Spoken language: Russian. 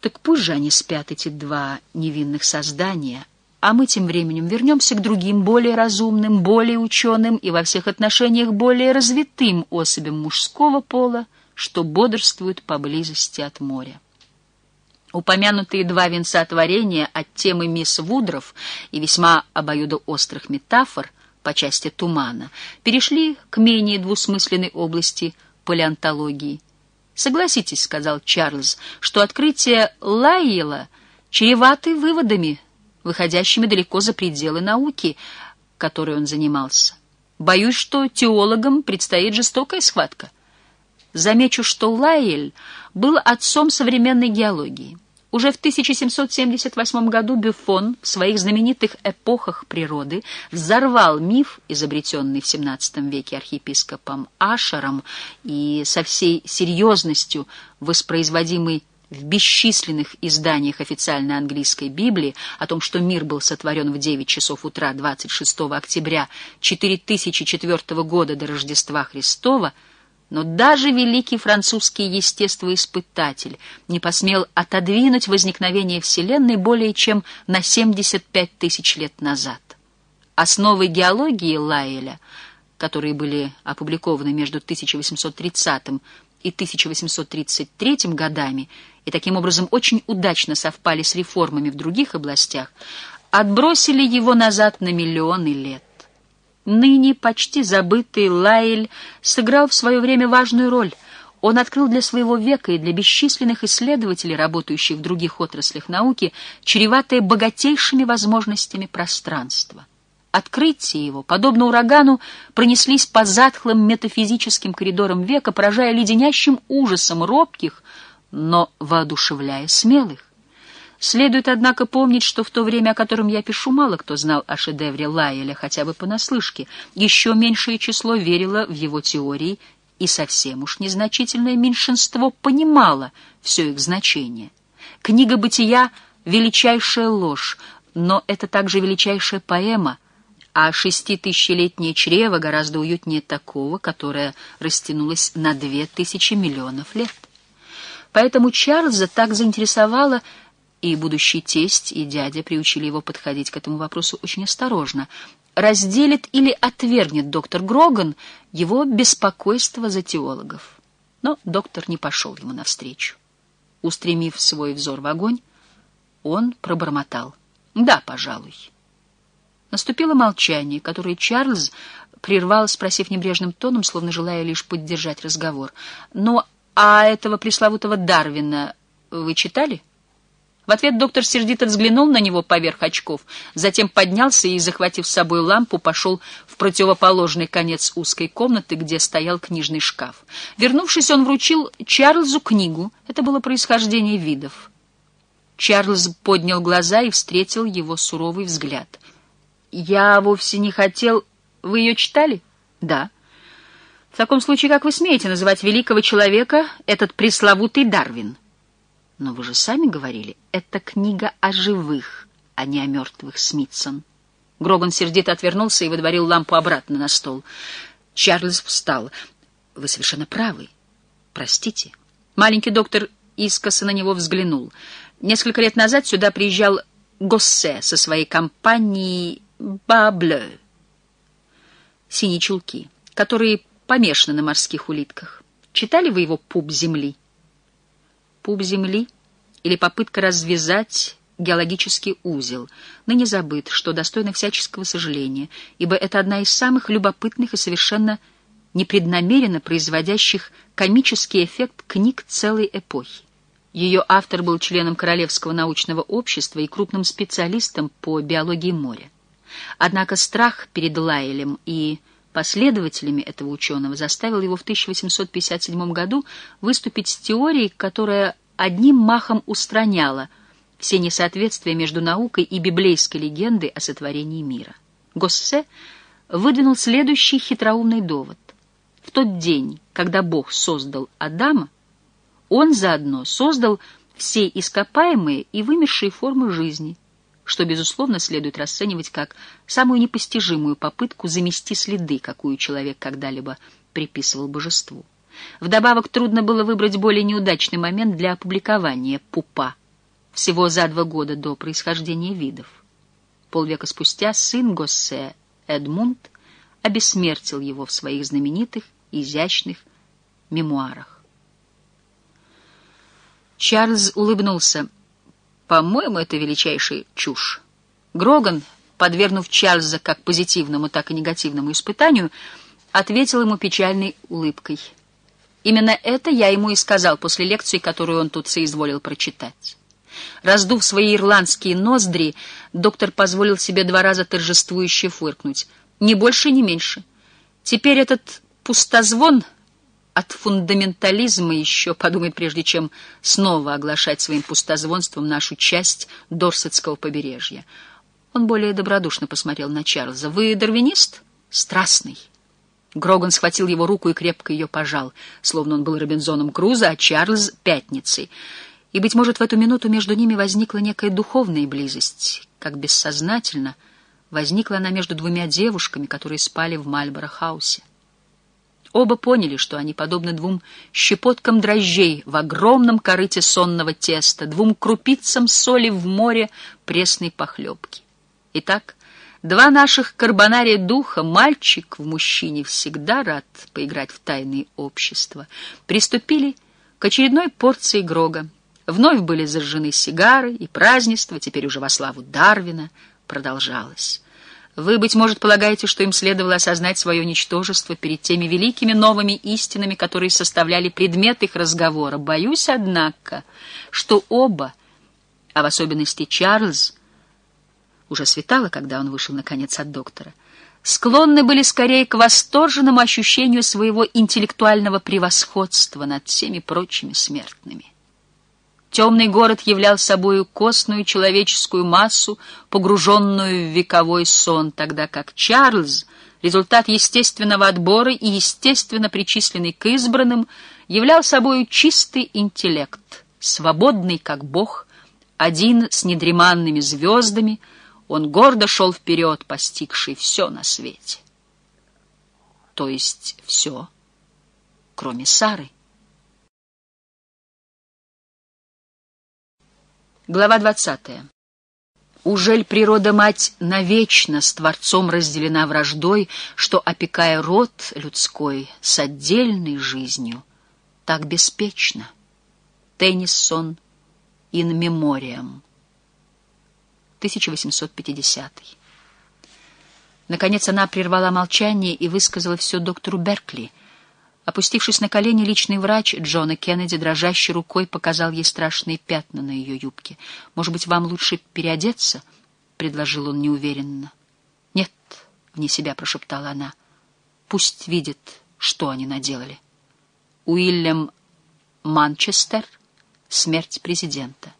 Так пусть же они спят, эти два невинных создания, а мы тем временем вернемся к другим, более разумным, более ученым и во всех отношениях более развитым особям мужского пола, что бодрствуют поблизости от моря. Упомянутые два венца творения от темы мисс Вудров и весьма обоюдоострых метафор по части тумана перешли к менее двусмысленной области палеонтологии. «Согласитесь, — сказал Чарльз, — что открытие Лайела чреваты выводами, выходящими далеко за пределы науки, которой он занимался. Боюсь, что теологам предстоит жестокая схватка. Замечу, что Лайель был отцом современной геологии. Уже в 1778 году Бюфон в своих знаменитых «Эпохах природы» взорвал миф, изобретенный в XVII веке архиепископом Ашером и со всей серьезностью воспроизводимый в бесчисленных изданиях официальной английской Библии о том, что мир был сотворен в 9 часов утра 26 октября 4004 года до Рождества Христова, но даже великий французский естествоиспытатель не посмел отодвинуть возникновение Вселенной более чем на 75 тысяч лет назад. Основы геологии Лайеля, которые были опубликованы между 1830 и 1833 годами и таким образом очень удачно совпали с реформами в других областях, отбросили его назад на миллионы лет. Ныне почти забытый Лайль сыграл в свое время важную роль. Он открыл для своего века и для бесчисленных исследователей, работающих в других отраслях науки, чреватое богатейшими возможностями пространства. Открытия его, подобно урагану, пронеслись по затхлым метафизическим коридорам века, поражая леденящим ужасом робких, но воодушевляя смелых. Следует, однако, помнить, что в то время, о котором я пишу, мало кто знал о шедевре Лайеля, хотя бы понаслышке. Еще меньшее число верило в его теории, и совсем уж незначительное меньшинство понимало все их значение. Книга «Бытия» — величайшая ложь, но это также величайшая поэма, а шеститысячелетнее чрево гораздо уютнее такого, которое растянулось на две тысячи миллионов лет. Поэтому Чарльза так заинтересовало и будущий тесть, и дядя приучили его подходить к этому вопросу очень осторожно. Разделит или отвергнет доктор Гроган его беспокойство за теологов. Но доктор не пошел ему навстречу. Устремив свой взор в огонь, он пробормотал. «Да, пожалуй». Наступило молчание, которое Чарльз прервал, спросив небрежным тоном, словно желая лишь поддержать разговор. «Ну, а этого пресловутого Дарвина вы читали?» В ответ доктор сердито взглянул на него поверх очков, затем поднялся и, захватив с собой лампу, пошел в противоположный конец узкой комнаты, где стоял книжный шкаф. Вернувшись, он вручил Чарльзу книгу. Это было происхождение видов. Чарльз поднял глаза и встретил его суровый взгляд. «Я вовсе не хотел... Вы ее читали?» «Да». «В таком случае, как вы смеете называть великого человека этот пресловутый Дарвин?» Но вы же сами говорили, это книга о живых, а не о мертвых, Смитсон. Гроган сердито отвернулся и выдворил лампу обратно на стол. Чарльз встал. Вы совершенно правы. Простите. Маленький доктор искоса на него взглянул. Несколько лет назад сюда приезжал Госсе со своей компанией «bas-bleus» — «Синие чулки», которые помешаны на морских улитках. Читали вы его «Пуп земли»? Пуп Земли или попытка развязать геологический узел, ныне забыт, что достойно всяческого сожаления, ибо это одна из самых любопытных и совершенно непреднамеренно производящих комический эффект книг целой эпохи. Ее автор был членом Королевского научного общества и крупным специалистом по биологии моря. Однако страх перед Лайлем и последователями этого ученого заставил его в 1857 году выступить с теорией, которая одним махом устраняла все несоответствия между наукой и библейской легендой о сотворении мира. Госсе выдвинул следующий хитроумный довод. В тот день, когда Бог создал Адама, он заодно создал все ископаемые и вымершие формы жизни — что, безусловно, следует расценивать как самую непостижимую попытку замести следы, какую человек когда-либо приписывал божеству. Вдобавок трудно было выбрать более неудачный момент для опубликования «Пупа» всего за два года до происхождения видов. Полвека спустя сын Госсе Эдмунд обессмертил его в своих знаменитых изящных мемуарах. Чарльз улыбнулся. «По-моему, это величайшая чушь». Гроган, подвергнув Чарльза как позитивному, так и негативному испытанию, ответил ему печальной улыбкой. Именно это я ему и сказал после лекции, которую он тут соизволил прочитать. Раздув свои ирландские ноздри, доктор позволил себе два раза торжествующе фыркнуть. Ни больше, ни меньше. Теперь этот пустозвон от фундаментализма еще подумает, прежде чем снова оглашать своим пустозвонством нашу часть Дорсетского побережья. Он более добродушно посмотрел на Чарльза. «Вы дарвинист? Страстный». Гроган схватил его руку и крепко ее пожал, словно он был Робинзоном Крузо, а Чарльз — Пятницей. И, быть может, в эту минуту между ними возникла некая духовная близость, как бессознательно возникла она между двумя девушками, которые спали в Мальборо-хаусе. Оба поняли, что они подобны двум щепоткам дрожжей в огромном корыте сонного теста, двум крупицам соли в море пресной похлебки. Итак, два наших карбонария духа, мальчик в мужчине всегда рад поиграть в тайные общества, приступили к очередной порции Грога. Вновь были зажжены сигары, и празднество, теперь уже во славу Дарвина, продолжалось. Вы, быть может, полагаете, что им следовало осознать свое ничтожество перед теми великими новыми истинами, которые составляли предмет их разговора. Боюсь, однако, что оба, а в особенности Чарльз, уже светало, когда он вышел, наконец, от доктора, склонны были скорее к восторженному ощущению своего интеллектуального превосходства над всеми прочими смертными. Темный город являл собою костную человеческую массу, погруженную в вековой сон, тогда как Чарльз, результат естественного отбора и естественно причисленный к избранным, являл собою чистый интеллект, свободный как Бог, один с недреманными звездами, он гордо шел вперед, постигший все на свете. То есть все, кроме Сары. Глава двадцатая. Ужель природа-мать навечно с Творцом разделена враждой, что, опекая род людской с отдельной жизнью, так беспечно? Теннисон in memoriam. 1850. Наконец она прервала молчание и высказала все доктору Беркли. Опустившись на колени, личный врач Джона Кеннеди дрожащей рукой показал ей страшные пятна на ее юбке. «Может быть, вам лучше переодеться?» — предложил он неуверенно. «Нет», — вне себя прошептала она, — «пусть видит, что они наделали». Уильям Манчестер. Смерть президента.